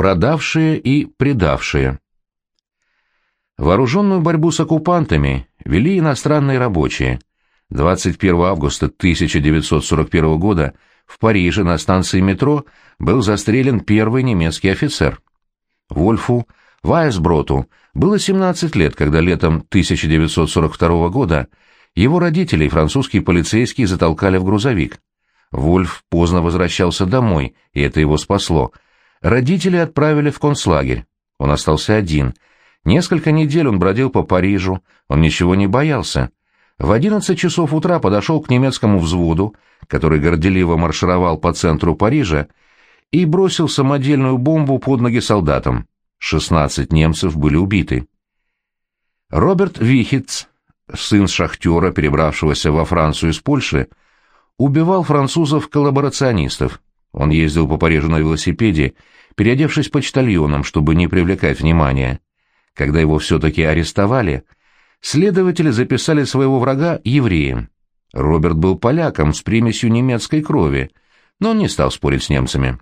Продавшие и предавшие. Вооруженную борьбу с оккупантами вели иностранные рабочие. 21 августа 1941 года в Париже на станции метро был застрелен первый немецкий офицер. Вольфу Вайсброту было 17 лет, когда летом 1942 года его родители и французские полицейские затолкали в грузовик. Вольф поздно возвращался домой, и это его спасло. Родители отправили в концлагерь. Он остался один. Несколько недель он бродил по Парижу, он ничего не боялся. В одиннадцать часов утра подошел к немецкому взводу, который горделиво маршировал по центру Парижа, и бросил самодельную бомбу под ноги солдатам. Шестнадцать немцев были убиты. Роберт Вихиц, сын шахтера, перебравшегося во Францию из Польши, убивал французов-коллаборационистов. Он ездил по Парижу на велосипеде, переодевшись почтальоном, чтобы не привлекать внимания. Когда его все-таки арестовали, следователи записали своего врага евреем. Роберт был поляком с примесью немецкой крови, но он не стал спорить с немцами.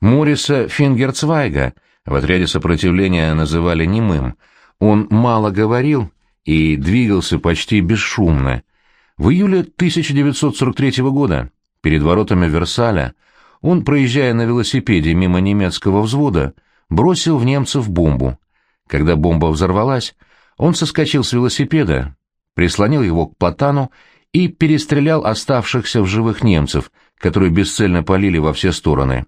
Мориса Фингерцвайга в отряде сопротивления называли немым. Он мало говорил и двигался почти бесшумно. В июле 1943 года, перед воротами Версаля, он, проезжая на велосипеде мимо немецкого взвода, бросил в немцев бомбу. Когда бомба взорвалась, он соскочил с велосипеда, прислонил его к платану и перестрелял оставшихся в живых немцев, которые бесцельно полили во все стороны.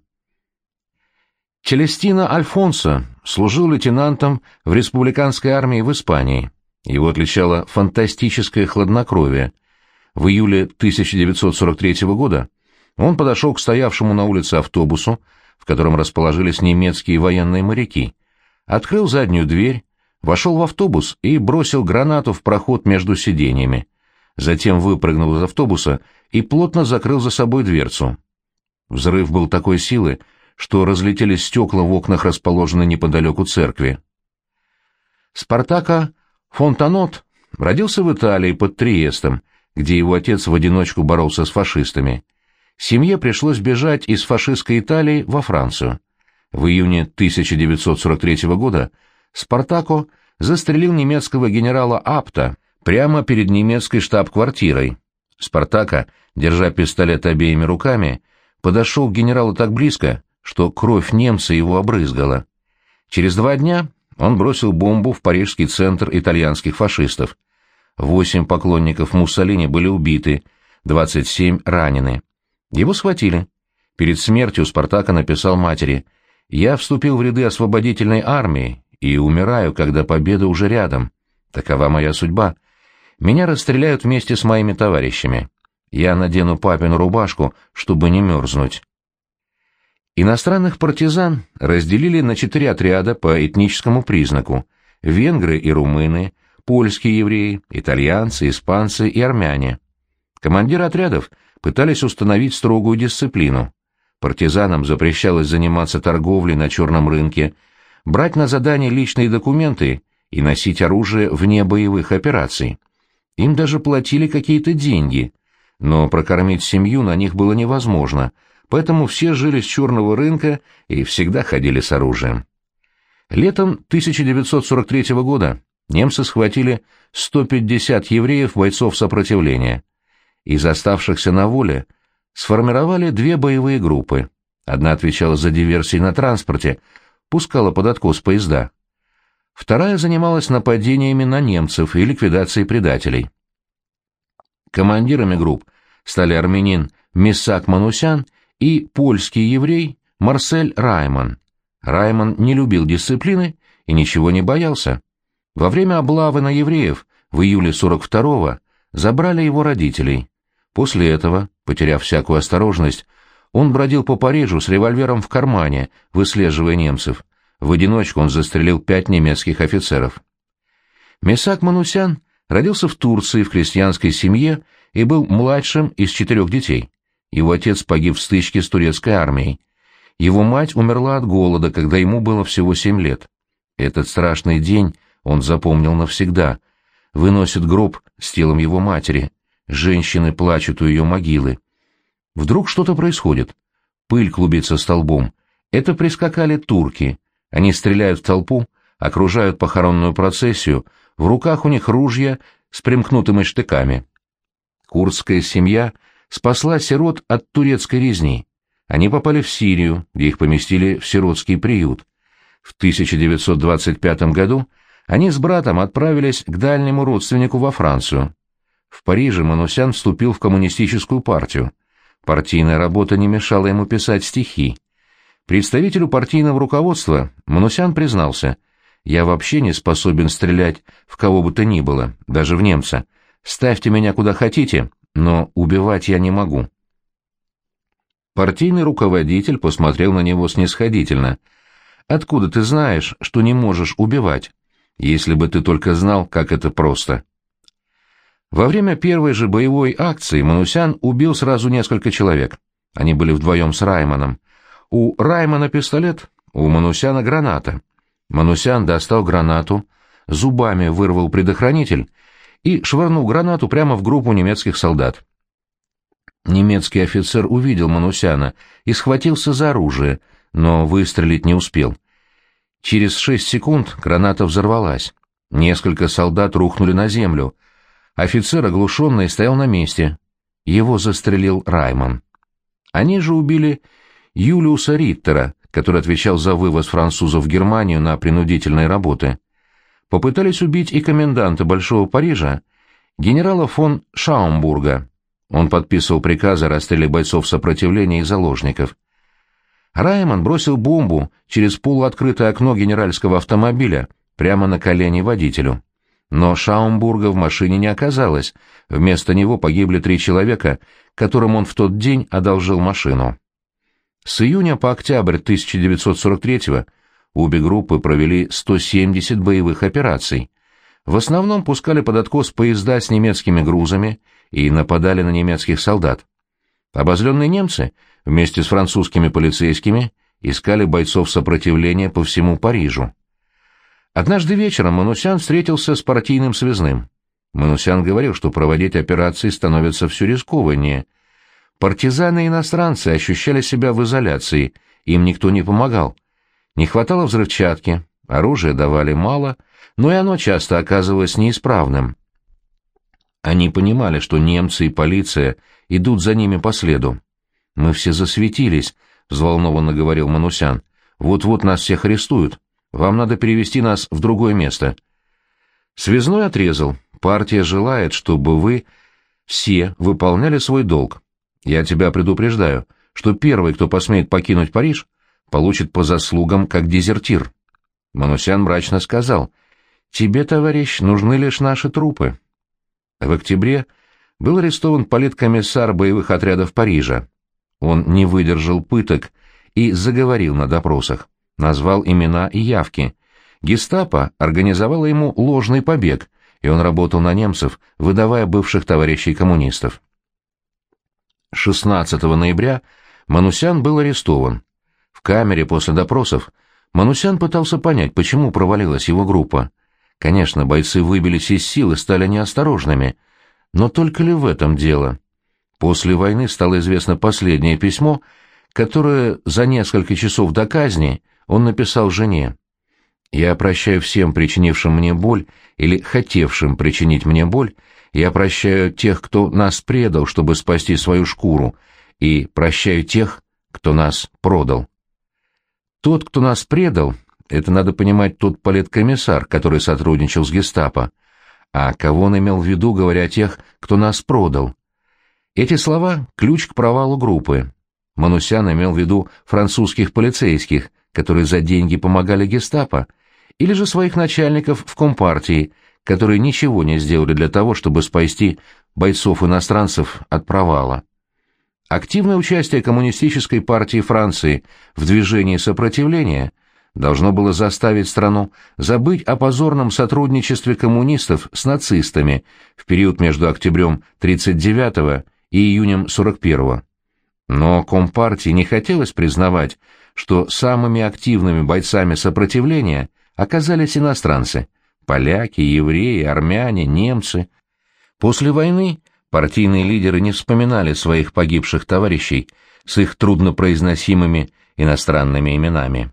Челестино Альфонсо служил лейтенантом в республиканской армии в Испании. Его отличало фантастическое хладнокровие. В июле 1943 года он подошел к стоявшему на улице автобусу, в котором расположились немецкие военные моряки, открыл заднюю дверь, вошел в автобус и бросил гранату в проход между сиденьями. Затем выпрыгнул из автобуса и плотно закрыл за собой дверцу. Взрыв был такой силы, что разлетелись стекла в окнах, расположенной неподалеку церкви. Спартака Фонтанот родился в Италии под Триестом, где его отец в одиночку боролся с фашистами. Семье пришлось бежать из фашистской Италии во Францию. В июне 1943 года Спартако застрелил немецкого генерала Апта прямо перед немецкой штаб-квартирой. Спартака, держа пистолет обеими руками, подошел к генералу так близко, что кровь немца его обрызгала. Через два дня он бросил бомбу в парижский центр итальянских фашистов. Восемь поклонников Муссолини были убиты, 27 ранены. Его схватили. Перед смертью Спартака написал матери «Я вступил в ряды освободительной армии и умираю, когда победа уже рядом. Такова моя судьба. Меня расстреляют вместе с моими товарищами. Я надену папину рубашку, чтобы не мерзнуть». Иностранных партизан разделили на четыре отряда по этническому признаку – венгры и румыны, польские евреи, итальянцы, испанцы и армяне. Командиры отрядов пытались установить строгую дисциплину. Партизанам запрещалось заниматься торговлей на черном рынке, брать на задание личные документы и носить оружие вне боевых операций. Им даже платили какие-то деньги, но прокормить семью на них было невозможно – поэтому все жили с черного рынка и всегда ходили с оружием. Летом 1943 года немцы схватили 150 евреев-бойцов сопротивления. Из оставшихся на воле сформировали две боевые группы. Одна отвечала за диверсии на транспорте, пускала под откос поезда. Вторая занималась нападениями на немцев и ликвидацией предателей. Командирами групп стали армянин Мисак Манусян и польский еврей Марсель Райман. Райман не любил дисциплины и ничего не боялся. Во время облавы на евреев в июле 42-го забрали его родителей. После этого, потеряв всякую осторожность, он бродил по Парижу с револьвером в кармане, выслеживая немцев. В одиночку он застрелил пять немецких офицеров. Месак Манусян родился в Турции в крестьянской семье и был младшим из четырех детей. Его отец погиб в стычке с турецкой армией. Его мать умерла от голода, когда ему было всего семь лет. Этот страшный день он запомнил навсегда. Выносит гроб с телом его матери. Женщины плачут у ее могилы. Вдруг что-то происходит. Пыль клубится столбом. Это прискакали турки. Они стреляют в толпу, окружают похоронную процессию, в руках у них ружья с примкнутыми штыками. Курдская семья спасла сирот от турецкой резни. Они попали в Сирию, где их поместили в сиротский приют. В 1925 году они с братом отправились к дальнему родственнику во Францию. В Париже Манусян вступил в коммунистическую партию. Партийная работа не мешала ему писать стихи. Представителю партийного руководства Манусян признался, «Я вообще не способен стрелять в кого бы то ни было, даже в немца. Ставьте меня куда хотите, но убивать я не могу». Партийный руководитель посмотрел на него снисходительно. «Откуда ты знаешь, что не можешь убивать? Если бы ты только знал, как это просто». Во время первой же боевой акции Манусян убил сразу несколько человек. Они были вдвоем с Раймоном. У Раймона пистолет, у Манусяна граната. Манусян достал гранату, зубами вырвал предохранитель и швырнул гранату прямо в группу немецких солдат. Немецкий офицер увидел Манусяна и схватился за оружие, но выстрелить не успел. Через шесть секунд граната взорвалась. Несколько солдат рухнули на землю. Офицер, оглушенный, стоял на месте. Его застрелил Раймон. Они же убили Юлиуса Риттера, который отвечал за вывоз французов в Германию на принудительные работы. Попытались убить и коменданта Большого Парижа, генерала фон Шаумбурга. Он подписывал приказы о расстреле бойцов сопротивления и заложников. Раймон бросил бомбу через полуоткрытое окно генеральского автомобиля прямо на колени водителю. Но Шаумбурга в машине не оказалось, вместо него погибли три человека, которым он в тот день одолжил машину. С июня по октябрь 1943 обе группы провели 170 боевых операций. В основном пускали под откос поезда с немецкими грузами и нападали на немецких солдат. Обозленные немцы вместе с французскими полицейскими искали бойцов сопротивления по всему Парижу. Однажды вечером Манусян встретился с партийным связным. Манусян говорил, что проводить операции становится все рискованнее – Партизаны-иностранцы ощущали себя в изоляции, им никто не помогал. Не хватало взрывчатки, оружия давали мало, но и оно часто оказывалось неисправным. Они понимали, что немцы и полиция идут за ними по следу. «Мы все засветились», — взволнованно говорил Манусян. «Вот-вот нас всех арестуют. Вам надо перевести нас в другое место». Связной отрезал. «Партия желает, чтобы вы все выполняли свой долг. Я тебя предупреждаю, что первый, кто посмеет покинуть Париж, получит по заслугам как дезертир. Манусян мрачно сказал, «Тебе, товарищ, нужны лишь наши трупы». В октябре был арестован политкомиссар боевых отрядов Парижа. Он не выдержал пыток и заговорил на допросах, назвал имена и явки. Гестапо организовало ему ложный побег, и он работал на немцев, выдавая бывших товарищей коммунистов. 16 ноября Манусян был арестован. В камере после допросов Манусян пытался понять, почему провалилась его группа. Конечно, бойцы выбились из сил и стали неосторожными, но только ли в этом дело? После войны стало известно последнее письмо, которое за несколько часов до казни он написал жене. «Я прощаю всем, причинившим мне боль или хотевшим причинить мне боль, я прощаю тех, кто нас предал, чтобы спасти свою шкуру, и прощаю тех, кто нас продал. Тот, кто нас предал, это надо понимать тот политкомиссар, который сотрудничал с гестапо. А кого он имел в виду, говоря о тех, кто нас продал? Эти слова — ключ к провалу группы. Манусян имел в виду французских полицейских, которые за деньги помогали гестапо, или же своих начальников в Компартии — которые ничего не сделали для того, чтобы спасти бойцов-иностранцев от провала. Активное участие Коммунистической партии Франции в движении сопротивления должно было заставить страну забыть о позорном сотрудничестве коммунистов с нацистами в период между октябрем 1939 и июнем 1941. Но Компартии не хотелось признавать, что самыми активными бойцами сопротивления оказались иностранцы – поляки, евреи, армяне, немцы. После войны партийные лидеры не вспоминали своих погибших товарищей с их труднопроизносимыми иностранными именами.